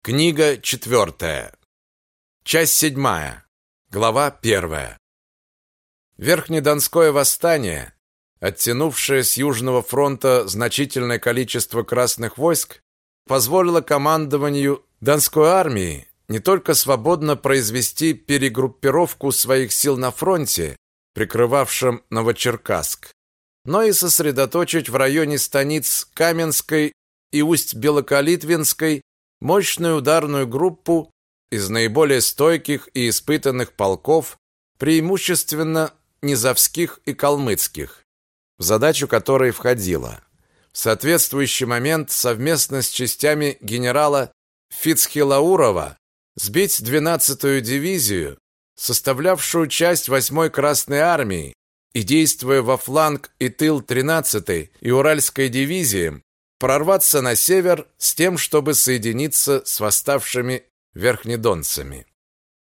Книга четвертая. Часть седьмая. Глава первая. Верхнедонское восстание, оттянувшее с Южного фронта значительное количество красных войск, позволило командованию Донской армии не только свободно произвести перегруппировку своих сил на фронте, прикрывавшем Новочеркасск, но и сосредоточить в районе станиц Каменской и Усть-Белокалитвинской мощную ударную группу из наиболее стойких и испытанных полков, преимущественно низовских и калмыцких, в задачу которой входило в соответствующий момент совместно с частями генерала Фицхилаурова сбить 12-ю дивизию, составлявшую часть 8-й Красной армии, и действуя во фланг и тыл 13-й и Уральской дивизии, прорваться на север с тем, чтобы соединиться с восставшими верхнедонцами.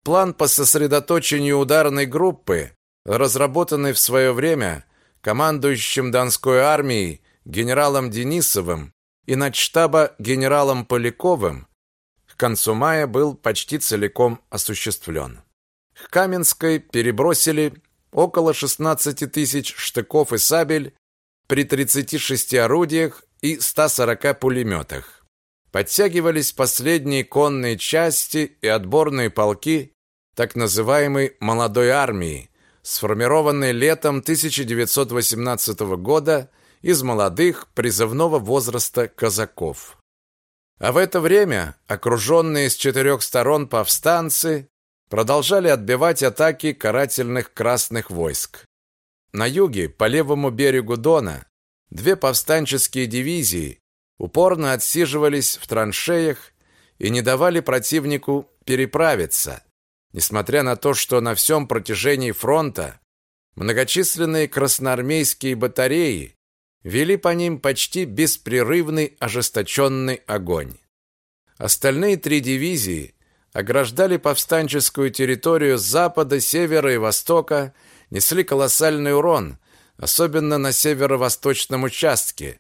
План по сосредоточению ударной группы, разработанный в свое время командующим Донской армией генералом Денисовым и начштаба генералом Поляковым, к концу мая был почти целиком осуществлен. К Каменской перебросили около 16 тысяч штыков и сабель при 36 орудиях и 140 пулеметах. Подтягивались последние конные части и отборные полки так называемой «молодой армии», сформированной летом 1918 года из молодых призывного возраста казаков. А в это время окруженные с четырех сторон повстанцы продолжали отбивать атаки карательных красных войск. На юге, по левому берегу Дона, Две повстанческие дивизии упорно отсиживались в траншеях и не давали противнику переправиться, несмотря на то, что на всем протяжении фронта многочисленные красноармейские батареи вели по ним почти беспрерывный ожесточенный огонь. Остальные три дивизии ограждали повстанческую территорию с запада, севера и востока, несли колоссальный урон – особенно на северо-восточном участке,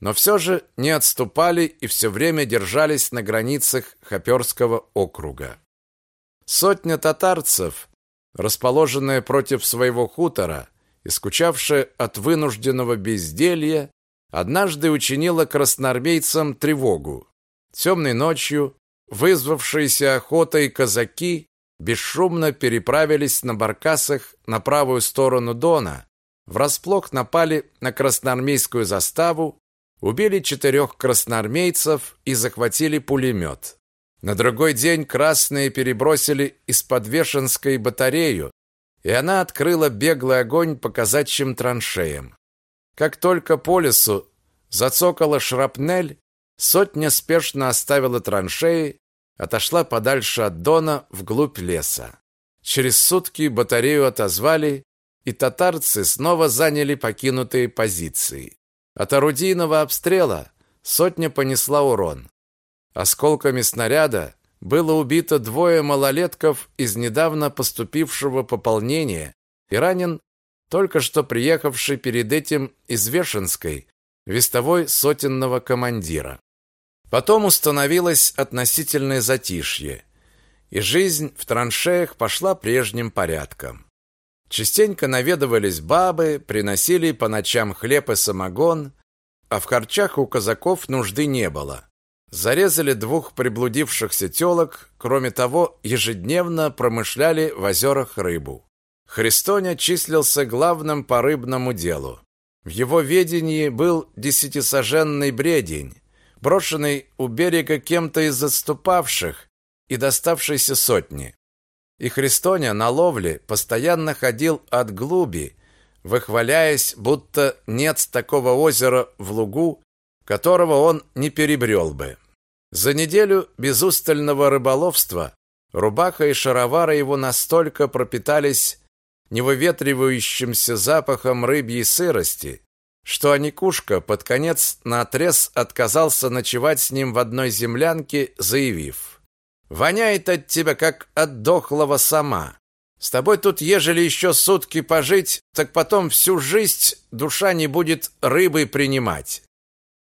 но все же не отступали и все время держались на границах Хоперского округа. Сотня татарцев, расположенная против своего хутора и от вынужденного безделья, однажды учинила красноармейцам тревогу. Темной ночью вызвавшиеся охотой казаки бесшумно переправились на баркасах на правую сторону Дона, врасплох напали на красноармейскую заставу, убили четырех красноармейцев и захватили пулемет. На другой день красные перебросили из Подвешенской батарею, и она открыла беглый огонь по казачьим траншеям. Как только по лесу зацокала шрапнель, сотня спешно оставила траншеи, отошла подальше от Дона вглубь леса. Через сутки батарею отозвали и татарцы снова заняли покинутые позиции. От орудийного обстрела сотня понесла урон. Осколками снаряда было убито двое малолетков из недавно поступившего пополнения и ранен только что приехавший перед этим из Вешенской вестовой сотенного командира. Потом установилось относительное затишье, и жизнь в траншеях пошла прежним порядком. Частенько наведывались бабы, приносили по ночам хлеб и самогон, а в харчах у казаков нужды не было. Зарезали двух приблудившихся телок, кроме того, ежедневно промышляли в озерах рыбу. Христоня числился главным по рыбному делу. В его ведении был десятисоженный бредень, брошенный у берега кем-то из заступавших и доставшийся сотни. И Христоня на ловле постоянно ходил от глуби, выхваляясь, будто нет такого озера в лугу, которого он не перебрел бы. За неделю безустального рыболовства рубаха и шаровары его настолько пропитались невыветривающимся запахом рыбьей сырости, что Аникушка под конец наотрез отказался ночевать с ним в одной землянке, заявив Воняет от тебя, как от дохлого сама. С тобой тут, ежели еще сутки пожить, так потом всю жизнь душа не будет рыбы принимать.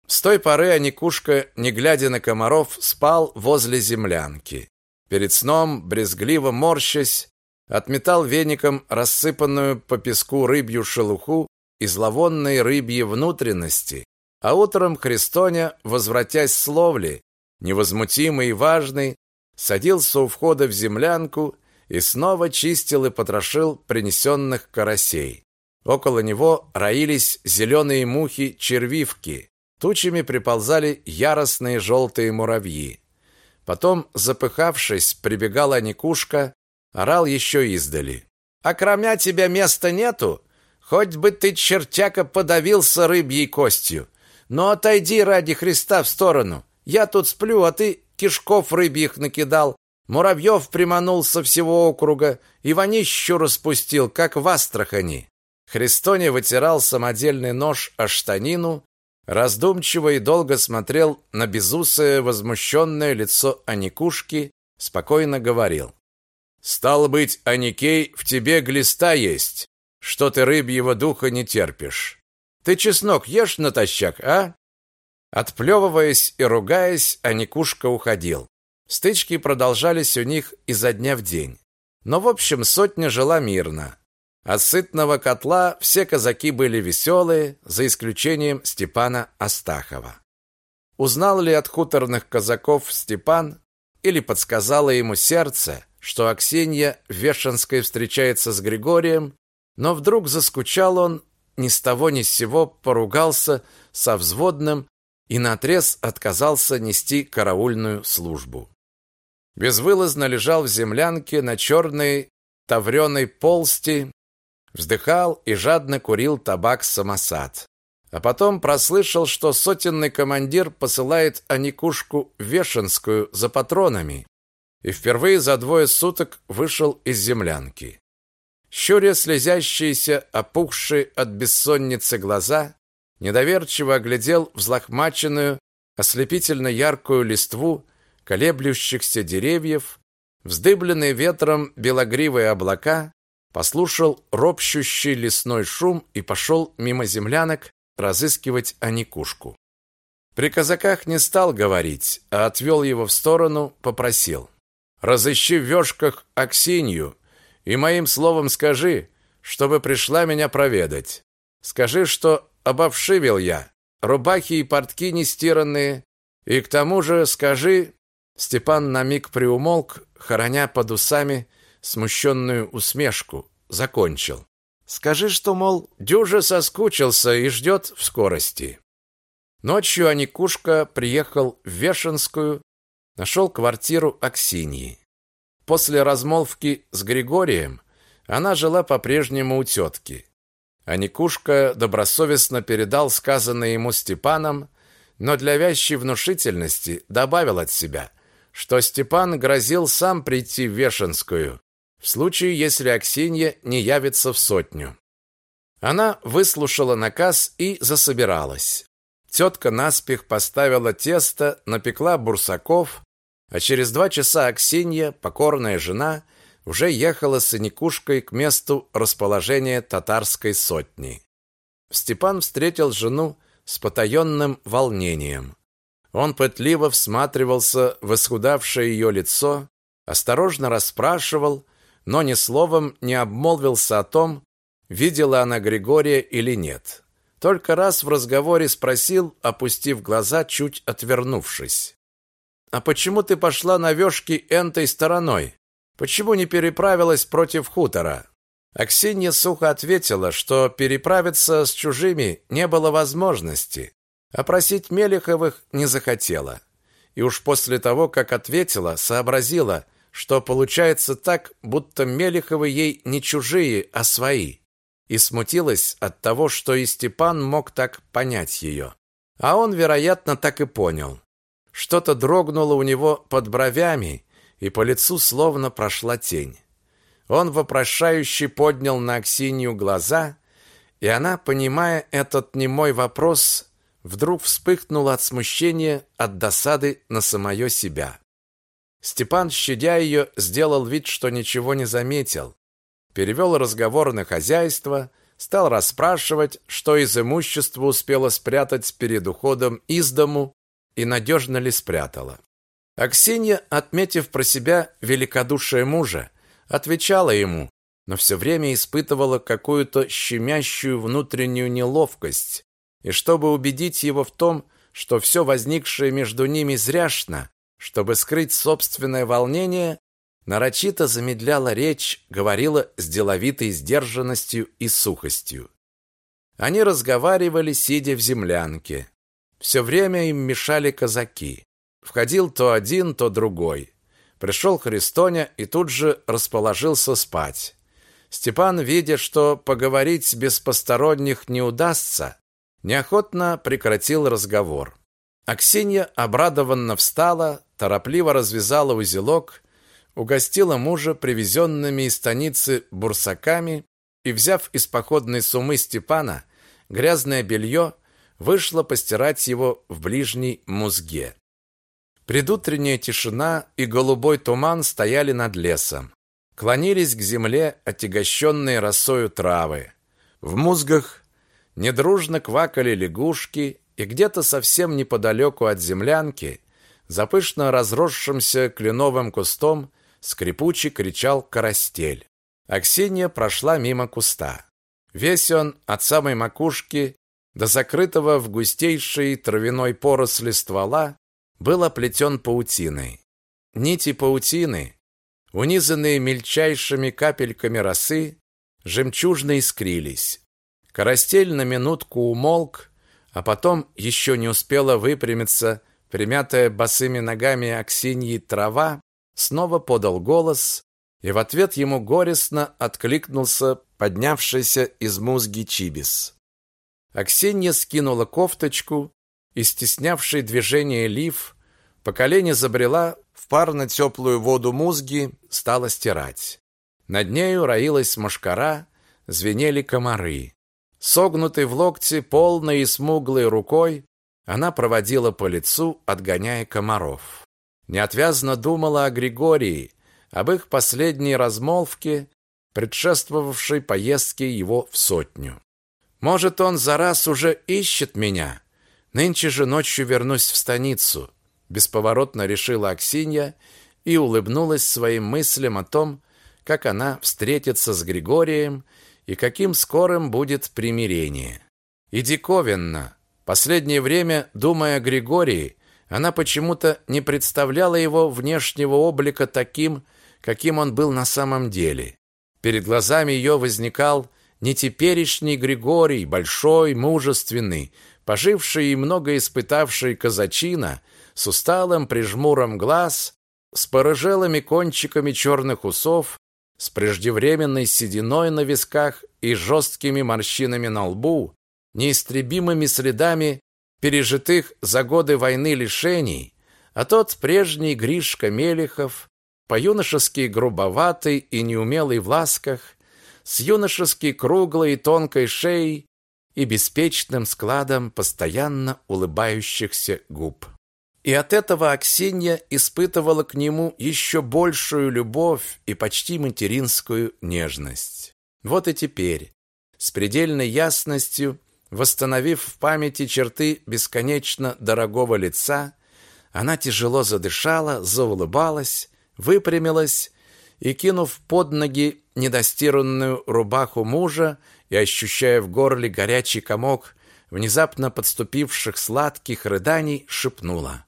С той поры Аникушка, не глядя на комаров, спал возле землянки. Перед сном, брезгливо морщась, отметал веником рассыпанную по песку рыбью шелуху и зловонные рыбьи внутренности, а утром Христоня, возвратясь с ловли, невозмутимый и важный, садился у входа в землянку и снова чистил и потрошил принесенных карасей. Около него роились зеленые мухи-червивки, тучами приползали яростные желтые муравьи. Потом, запыхавшись, прибегала Никушка, орал еще издали. «А кроме тебя места нету? Хоть бы ты, чертяка, подавился рыбьей костью. Но отойди ради Христа в сторону. Я тут сплю, а ты кишков рыбьих накидал, муравьев приманул со всего округа и вонищу распустил, как в Астрахани. Христоне вытирал самодельный нож о штанину, раздумчиво и долго смотрел на безусое возмущенное лицо Аникушки, спокойно говорил. «Стало быть, Аникей, в тебе глиста есть, что ты рыбьего духа не терпишь. Ты чеснок ешь натощак, а? Отплевываясь и ругаясь, Аникушка уходил. Стычки продолжались у них изо дня в день. Но в общем сотня жила мирно. От сытного котла все казаки были веселые, за исключением Степана Астахова. Узнал ли от хуторных казаков Степан или подсказало ему сердце, что Аксинья Вешенской встречается с Григорием, но вдруг заскучал он ни с того ни с сего поругался со взводным и наотрез отказался нести караульную службу. Безвылазно лежал в землянке на черной тавреной полсти, вздыхал и жадно курил табак-самосад. А потом прослышал, что сотенный командир посылает Аникушку Вешенскую за патронами, и впервые за двое суток вышел из землянки. Щуря слезящиеся, опухшие от бессонницы глаза, недоверчиво оглядел взлохмаченную, ослепительно яркую листву колеблющихся деревьев, вздыбленные ветром белогривые облака, послушал ропщущий лесной шум и пошел мимо землянок разыскивать Аникушку. При казаках не стал говорить, а отвел его в сторону, попросил. «Разыщи в вёшках Аксинью, и моим словом скажи, чтобы пришла меня проведать. Скажи, что обовшивил я, рубахи и портки не стиранные, и к тому же скажи...» Степан на миг приумолк, хороня под усами смущенную усмешку, закончил. «Скажи, что, мол, дюже соскучился и ждет в скорости». Ночью Аникушка приехал в Вешенскую, нашел квартиру Аксиньи. После размолвки с Григорием она жила по-прежнему у тетки. А Никушка добросовестно передал сказанное ему Степаном, но для вящей внушительности добавил от себя, что Степан грозил сам прийти в Вешенскую, в случае, если Аксинья не явится в сотню. Она выслушала наказ и засобиралась. Тетка наспех поставила тесто, напекла бурсаков, а через два часа Аксинья, покорная жена, уже ехала с Аникушкой к месту расположения татарской сотни. Степан встретил жену с потаенным волнением. Он пытливо всматривался в исхудавшее ее лицо, осторожно расспрашивал, но ни словом не обмолвился о том, видела она Григория или нет. Только раз в разговоре спросил, опустив глаза, чуть отвернувшись. А почему ты пошла на вёшки энтой стороной? Почему не переправилась против хутора? Аксинья сухо ответила, что переправиться с чужими не было возможности, а просить Мелеховых не захотела. И уж после того, как ответила, сообразила, что получается так, будто Мелеховы ей не чужие, а свои. И смутилась от того, что и Степан мог так понять ее. А он, вероятно, так и понял. Что-то дрогнуло у него под бровями, и по лицу словно прошла тень. Он вопрошающе поднял на Аксинью глаза, и она, понимая этот немой вопрос, вдруг вспыхнула от смущения, от досады на самое себя. Степан, щадя ее, сделал вид, что ничего не заметил. Перевел разговор на хозяйство, стал расспрашивать, что из имущества успела спрятать перед уходом из дому и надежно ли спрятала. Аксинья, отметив про себя великодушие мужа, отвечала ему, но все время испытывала какую-то щемящую внутреннюю неловкость, и чтобы убедить его в том, что все возникшее между ними зряшно, чтобы скрыть собственное волнение, нарочито замедляла речь, говорила с деловитой сдержанностью и сухостью. Они разговаривали, сидя в землянке. Все время им мешали казаки. Входил то один, то другой. Пришел Христоня и тут же расположился спать. Степан, видя, что поговорить без посторонних не удастся, неохотно прекратил разговор. Аксинья обрадованно встала, торопливо развязала узелок, угостила мужа привезенными из станицы бурсаками и, взяв из походной суммы Степана грязное белье, вышла постирать его в ближней музге. Предутренняя тишина и голубой туман стояли над лесом. Клонились к земле отягощенные росою травы. В музгах недружно квакали лягушки, и где-то совсем неподалеку от землянки, за пышно разросшимся кленовым кустом, скрипуче кричал карастель. Аксинья прошла мимо куста. Весь он от самой макушки до закрытого в густейшей травяной поросли ствола был оплетен паутиной. Нити паутины, унизанные мельчайшими капельками росы, жемчужно искрились. Карастель на минутку умолк, а потом еще не успела выпрямиться примятая босыми ногами Аксиньи трава, снова подал голос, и в ответ ему горестно откликнулся поднявшийся из музги Чибис. Аксинья скинула кофточку и, стеснявший движение лиф, по колени забрела в парно-теплую воду музги, стала стирать. Над нею роилась мошкара, звенели комары. Согнутой в локте, полной и смуглой рукой, она проводила по лицу, отгоняя комаров. Неотвязно думала о Григории, об их последней размолвке, предшествовавшей поездке его в сотню. Может, он за раз уже ищет меня. Нынче же ночью вернусь в станицу, бесповоротно решила Аксинья и улыбнулась своим мыслям о том, как она встретится с Григорием и каким скорым будет примирение. И диковинно, последнее время, думая о Григории, она почему-то не представляла его внешнего облика таким, каким он был на самом деле. Перед глазами ее возникал не теперешний Григорий, большой, мужественный, поживший и много испытавший казачина, с усталым прижмуром глаз, с порыжелыми кончиками черных усов, с преждевременной сединой на висках и жесткими морщинами на лбу, неистребимыми следами пережитых за годы войны лишений, а тот прежний Гришка Мелехов, по-юношески грубоватый и неумелый в ласках, с юношески круглой и тонкой шеей и беспечным складом постоянно улыбающихся губ. И от этого Аксинья испытывала к нему еще большую любовь и почти материнскую нежность. Вот и теперь, с предельной ясностью, восстановив в памяти черты бесконечно дорогого лица, она тяжело задышала, заулыбалась, выпрямилась и, кинув под ноги недостиранную рубаху мужа и ощущая в горле горячий комок внезапно подступивших сладких рыданий, шепнула.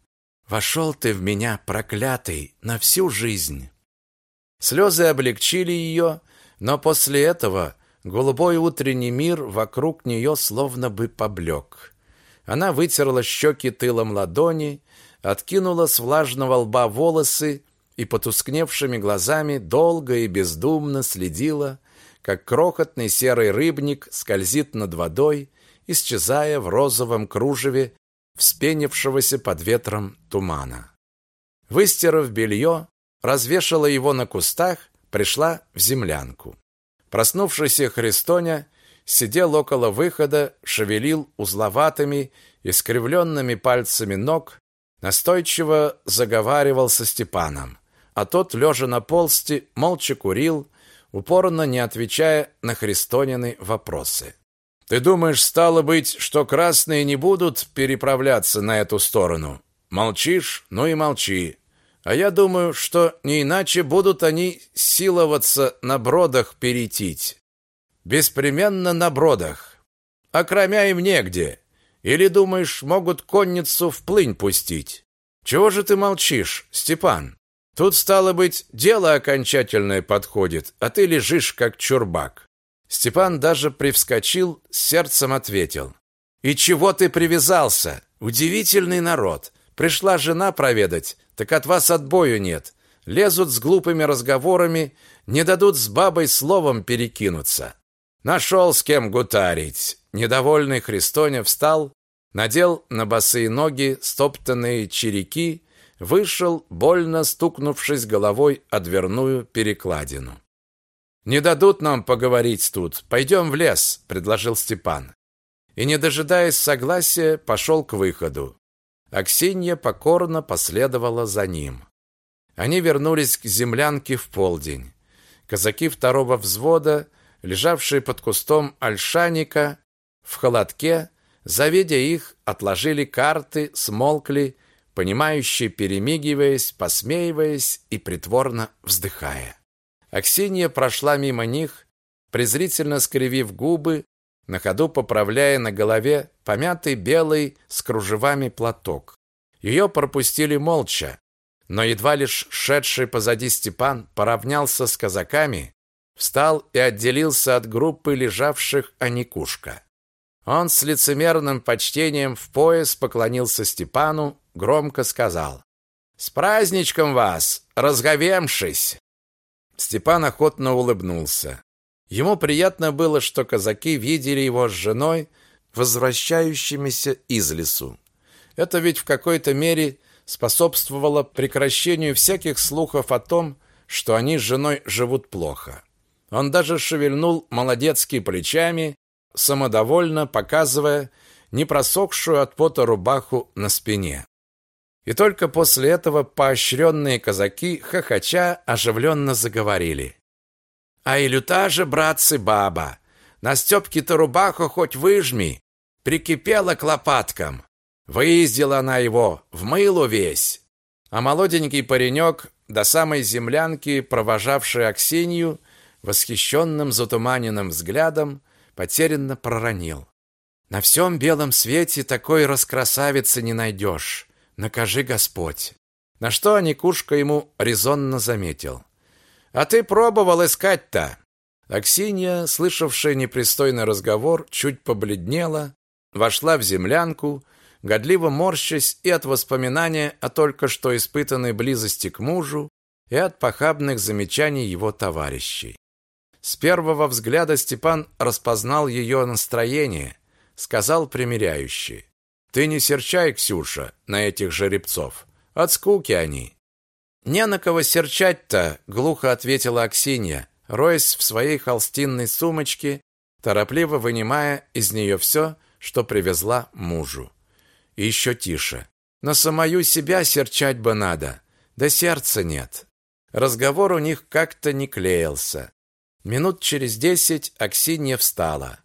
Вошел ты в меня, проклятый, на всю жизнь. Слезы облегчили ее, но после этого голубой утренний мир вокруг нее словно бы поблек. Она вытерла щеки тылом ладони, откинула с влажного лба волосы и потускневшими глазами долго и бездумно следила, как крохотный серый рыбник скользит над водой, исчезая в розовом кружеве вспенившегося под ветром тумана. Выстирав белье, развешала его на кустах, пришла в землянку. Проснувшийся Христоня сидел около выхода, шевелил узловатыми, искривленными пальцами ног, настойчиво заговаривал со Степаном, а тот, лежа на полсти, молча курил, упорно не отвечая на Христонины вопросы. Ты думаешь, стало быть, что красные не будут переправляться на эту сторону? Молчишь? Ну и молчи. А я думаю, что не иначе будут они силоваться на бродах перетить. Беспременно на бродах. А кромя им негде. Или думаешь, могут конницу в плынь пустить? Чего же ты молчишь, Степан? Тут стало быть, дело окончательное подходит, а ты лежишь как чурбак. Степан даже привскочил, сердцем ответил: "И чего ты привязался? Удивительный народ. Пришла жена проведать, так от вас отбою нет. Лезут с глупыми разговорами, не дадут с бабой словом перекинуться. Нашел с кем гутарить. Недовольный Христоня встал, надел на босые ноги стоптанные череки, вышел, больно стукнувшись головой о дверную перекладину. Не дадут нам поговорить тут. Пойдем в лес, предложил Степан. И не дожидаясь согласия, пошел к выходу. Аксинья покорно последовала за ним. Они вернулись к землянке в полдень. Казаки второго взвода, лежавшие под кустом ольшаника, в холодке, завидя их, отложили карты, смолкли, понимающие, перемигиваясь, посмеиваясь и притворно вздыхая. Аксинья прошла мимо них, презрительно скривив губы, на ходу поправляя на голове помятый белый с кружевами платок. Ее пропустили молча, но едва лишь шедший позади Степан поравнялся с казаками, встал и отделился от группы лежавших Аникушка. Он с лицемерным почтением в пояс поклонился Степану, громко сказал: "С праздничком вас, разговемшись!" Степан охотно улыбнулся. Ему приятно было, что казаки видели его с женой, возвращающимися из лесу. Это ведь в какой-то мере способствовало прекращению всяких слухов о том, что они с женой живут плохо. Он даже шевельнул молодецки плечами, самодовольно показывая непросохшую от пота рубаху на спине. И только после этого поощренные казаки, хохоча, оживленно заговорили. А и люта же, братцы, баба. На Степке-то рубаху хоть выжми. Прикипела к лопаткам. Выездила она его, в мылу весь. А молоденький паренек, до самой землянки, провожавший Аксинью, восхищенным затуманенным взглядом, потерянно проронил. «На всем белом свете такой раскрасавицы не найдешь. Накажи Господь». На что Аникушка ему резонно заметил. А ты пробовал искать-то? Аксинья, слышавшая непристойный разговор, чуть побледнела, вошла в землянку, годливо морщась и от воспоминания о только что испытанной близости к мужу, и от похабных замечаний его товарищей. С первого взгляда Степан распознал ее настроение, сказал примиряюще: "Ты не серчай, Ксюша, на этих жеребцов. От скуки они. «Не на кого серчать-то», — глухо ответила Аксинья, роясь в своей холстинной сумочке, торопливо вынимая из нее все, что привезла мужу. И еще тише. «На самую себя серчать бы надо, да сердца нет». Разговор у них как-то не клеился. Минут через десять Аксинья встала.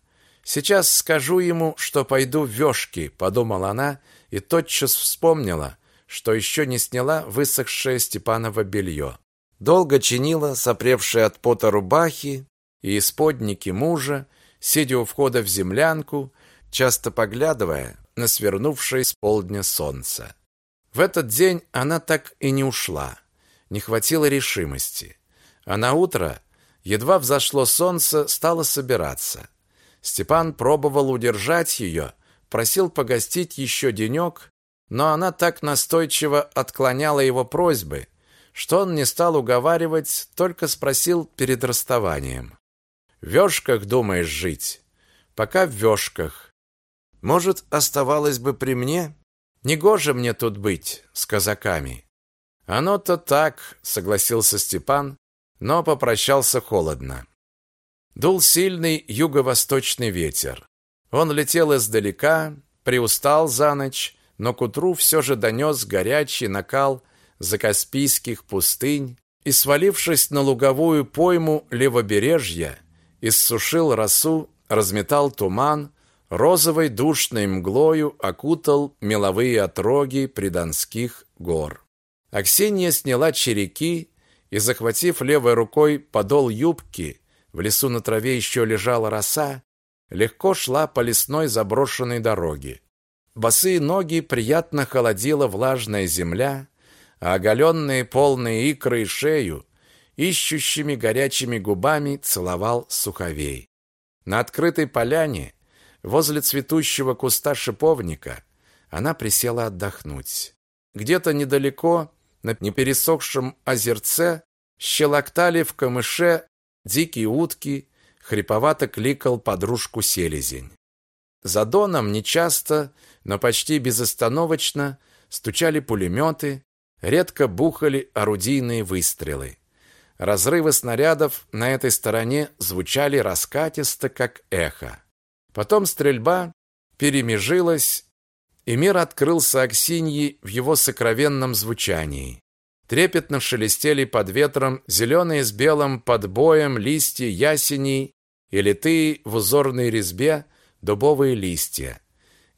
«Сейчас скажу ему, что пойду в вёшки», — подумала она и тотчас вспомнила, что еще не сняла высохшее Степаново белье. Долго чинила сопревшие от пота рубахи и исподники мужа, сидя у входа в землянку, часто поглядывая на свернувшее с полдня солнце. В этот день она так и не ушла. Не хватило решимости. А на утро, едва взошло солнце, стала собираться. Степан пробовал удержать ее, просил погостить еще денек, но она так настойчиво отклоняла его просьбы, что он не стал уговаривать, только спросил перед расставанием. «В вёшках думаешь жить?» «Пока в вёшках. Может, оставалось бы при мне? Негоже мне тут быть с казаками». «Оно-то так», — согласился Степан, но попрощался холодно. Дул сильный юго-восточный ветер. Он летел издалека, приустал за ночь, но к утру все же донес горячий накал закаспийских пустынь, и, свалившись на луговую пойму левобережья, иссушил росу, разметал туман, розовой душной мглою окутал меловые отроги придонских гор. Аксинья сняла череки и, захватив левой рукой подол юбки, в лесу на траве еще лежала роса, легко шла по лесной заброшенной дороге. Босые ноги приятно холодила влажная земля, а оголенные полные икры и шею ищущими горячими губами целовал суховей. На открытой поляне, возле цветущего куста шиповника, она присела отдохнуть. Где-то недалеко, на непересохшем озерце, щелоктали в камыше дикие утки, хриповато кликал подружку селезень. За доном нечасто, но почти безостановочно стучали пулеметы, редко бухали орудийные выстрелы. Разрывы снарядов на этой стороне звучали раскатисто, как эхо. Потом стрельба перемежилась, и мир открылся Аксиньи в его сокровенном звучании. Трепетно шелестели под ветром зеленые с белым подбоем листья ясеней и литые в узорной резьбе дубовые листья.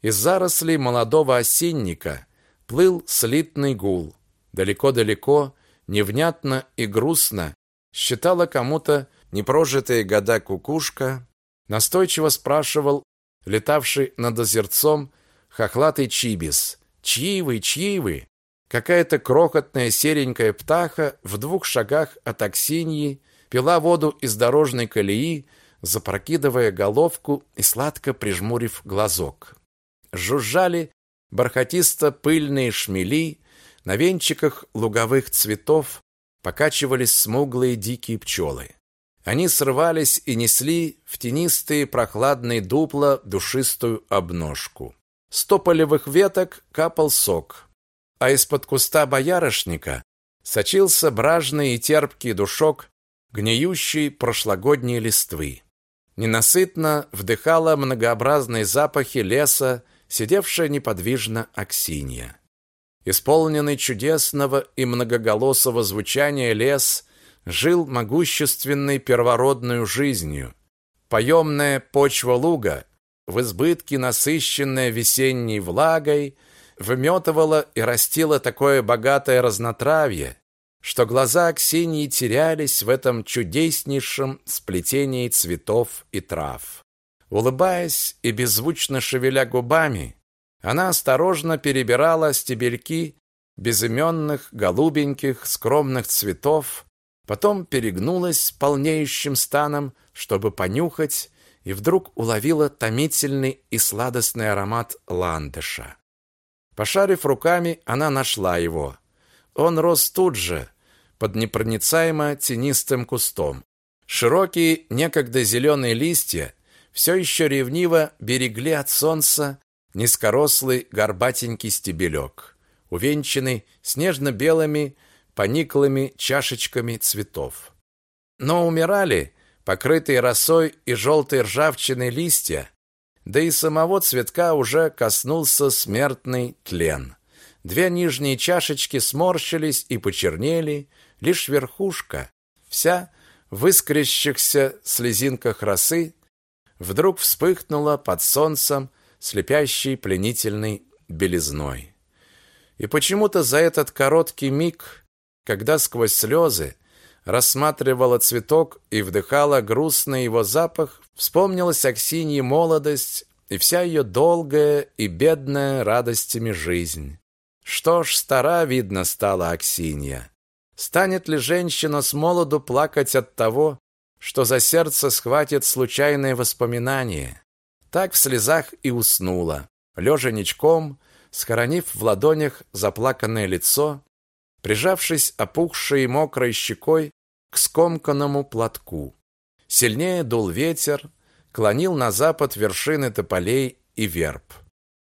Из зарослей молодого осинника плыл слитный гул. Далеко-далеко невнятно и грустно считала кому-то непрожитые года кукушка, настойчиво спрашивал летавший над озерцом хохлатый чибис. «Чьи вы, чьи вы?» Какая-то крохотная серенькая птаха в двух шагах от Аксиньи пила воду из дорожной колеи, запрокидывая головку и сладко прижмурив глазок. Жужжали бархатисто-пыльные шмели, на венчиках луговых цветов покачивались смуглые дикие пчелы. Они срывались и несли в тенистые прохладные дупла душистую обножку. С тополевых веток капал сок, а из-под куста боярышника сочился бражный и терпкий душок гниющей прошлогодней листвы. Ненасытно вдыхала многообразные запахи леса, сидевшая неподвижно Аксинья. Исполненный чудесного и многоголосого звучания лес жил могущественной первородной жизнью. Поемная почва луга, в избытке насыщенная весенней влагой, выметывала и растила такое богатое разнотравье, что глаза Аксиньи терялись в этом чудеснейшем сплетении цветов и трав. Улыбаясь и беззвучно шевеля губами, она осторожно перебирала стебельки безыменных, голубеньких, скромных цветов, потом перегнулась полнеющим станом, чтобы понюхать, и вдруг уловила томительный и сладостный аромат ландыша. Пошарив руками, она нашла его. Он рос тут же, под непроницаемо тенистым кустом. Широкие, некогда зеленые листья все еще ревниво берегли от солнца низкорослый горбатенький стебелек, увенчанный снежно-белыми пониклыми чашечками цветов. Но умирали покрытые росой и желтой ржавчиной листья, да и самого цветка уже коснулся смертный тлен. Две нижние чашечки сморщились и почернели, лишь верхушка, вся в искрящихся слезинках росы, вдруг вспыхнула под солнцем слепящей пленительной белизной. И почему-то за этот короткий миг, когда сквозь слезы рассматривала цветок и вдыхала грустный его запах, вспомнилась Аксиньи молодость и вся ее долгая и бедная радостями жизнь. Что ж, стара, видно, стала Аксинья. Станет ли женщина с молоду плакать от того, что за сердце схватит случайное воспоминание? Так в слезах и уснула, лежа ничком, схоронив в ладонях заплаканное лицо, прижавшись опухшей и мокрой щекой к скомканному платку. Сильнее дул ветер, клонил на запад вершины тополей и верб.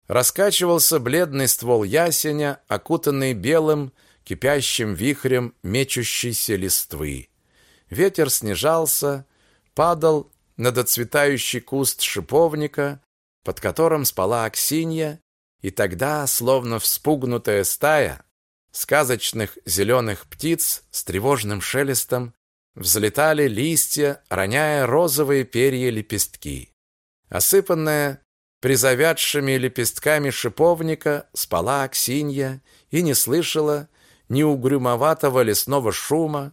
Раскачивался бледный ствол ясеня, окутанный белым, кипящим вихрем мечущейся листвы. Ветер снижался, падал на доцветающий куст шиповника, под которым спала Аксинья, и тогда, словно вспугнутая стая, сказочных зеленых птиц с тревожным шелестом взлетали листья, роняя розовые перья лепестки. Осыпанная призавядшими лепестками шиповника спала Аксинья и не слышала ни угрюмоватого лесного шума,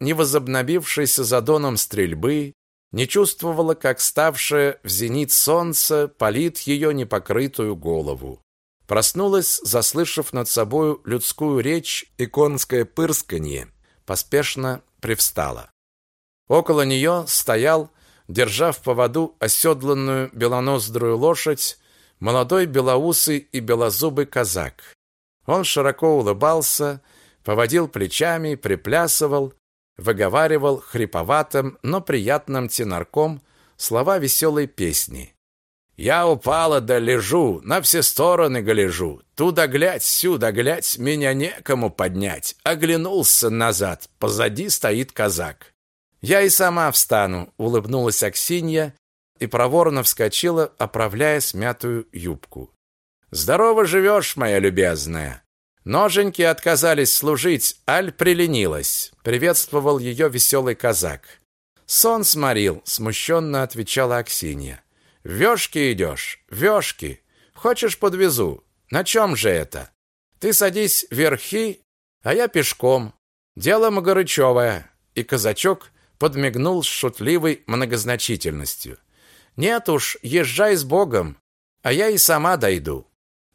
ни возобновившейся за доном стрельбы, не чувствовала, как ставшее в зенит солнце палит ее непокрытую голову. Проснулась, заслышав над собою людскую речь и конское пырсканье, поспешно привстала. Около нее стоял, держа в поводу оседланную белоноздрую лошадь, молодой белоусый и белозубый казак. Он широко улыбался, поводил плечами, приплясывал, выговаривал хриповатым, но приятным тенорком слова веселой песни. Я упала да лежу, на все стороны гляжу. Туда глядь, сюда глядь, меня некому поднять. Оглянулся назад, позади стоит казак. Я и сама встану, улыбнулась Аксинья и проворно вскочила, оправляя смятую юбку. Здорово живешь, моя любезная. Ноженьки отказались служить, аль приленилась. Приветствовал ее веселый казак. Сон сморил, смущенно отвечала Аксинья. Вёшки идешь, вёшки. Хочешь подвезу? На чем же это? Ты садись верхи, а я пешком. Дело Могорычевое. И казачок подмигнул с шутливой многозначительностью. Нет уж, езжай с Богом, а я и сама дойду.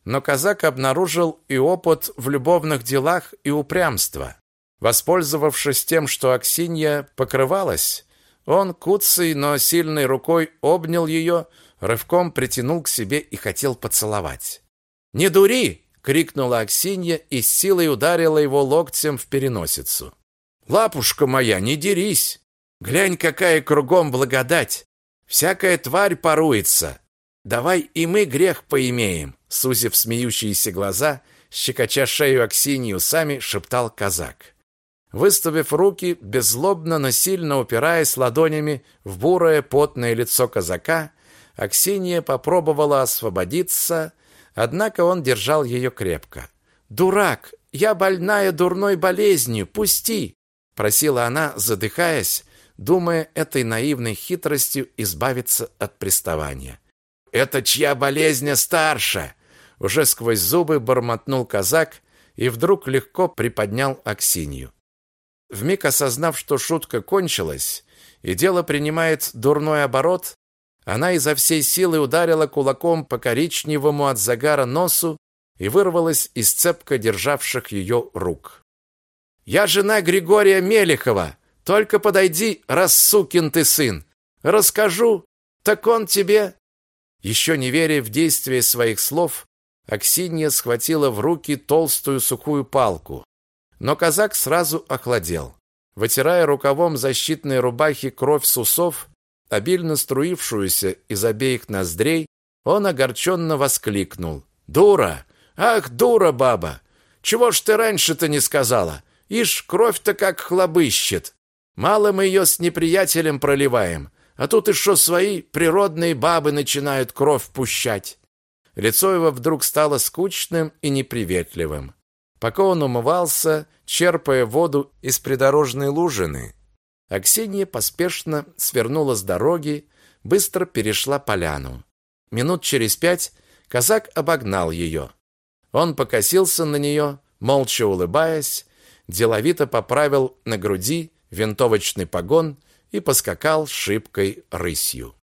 Но казак обнаружил и опыт в любовных делах, и упрямство. Воспользовавшись тем, что Аксинья покрывалась, он куцей, но сильной рукой обнял ее, рывком притянул к себе и хотел поцеловать. "Не дури!" крикнула Аксинья и с силой ударила его локтем в переносицу. "Лапушка моя, не дерись! Глянь, какая кругом благодать! Всякая тварь поруется. Давай и мы грех поимеем", сузив смеющиеся глаза, щекоча шею Аксиньи усами, шептал казак. Выставив руки, беззлобно, но сильно упираясь ладонями в бурое потное лицо казака, Аксинья попробовала освободиться, однако он держал ее крепко. «Дурак! Я больная дурной болезнью! Пусти!» просила она, задыхаясь, думая этой наивной хитростью избавиться от приставания. «Это чья болезнь старше?» Уже сквозь зубы бормотнул казак и вдруг легко приподнял Аксинью. Вмиг осознав, что шутка кончилась, и дело принимает дурной оборот, она изо всей силы ударила кулаком по коричневому от загара носу и вырвалась из цепко державших ее рук. «Я жена Григория Мелехова! Только подойди, раз сукин ты сын! Расскажу, так он тебе...» Еще не веря в действие своих слов, Аксинья схватила в руки толстую сухую палку. Но казак сразу охладел. Вытирая рукавом защитной рубахи кровь с усов, обильно струившуюся из обеих ноздрей, он огорченно воскликнул. «Дура! Ах, дура, баба! Чего ж ты раньше-то не сказала? Ишь, кровь-то как хлобыщет! Мало мы ее с неприятелем проливаем, а тут еще свои природные бабы начинают кровь пущать!» Лицо его вдруг стало скучным и неприветливым. Пока он умывался, черпая воду из придорожной лужины, Аксинья поспешно свернула с дороги, быстро перешла поляну. Минут через пять казак обогнал ее. Он покосился на нее, молча улыбаясь, деловито поправил на груди винтовочный погон и поскакал шибкой рысью.